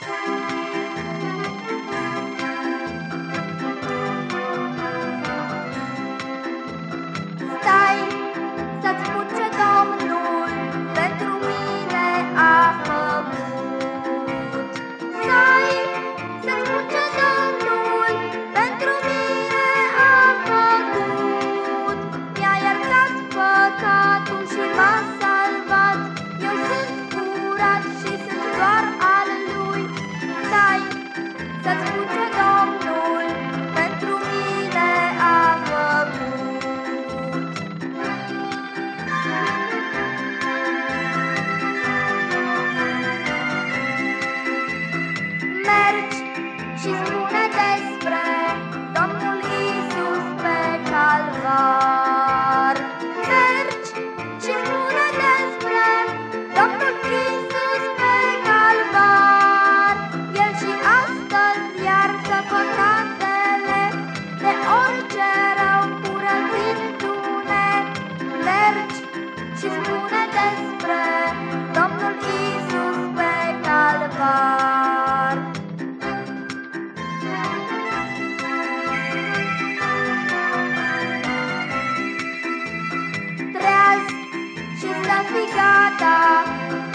Bye. la frigata da.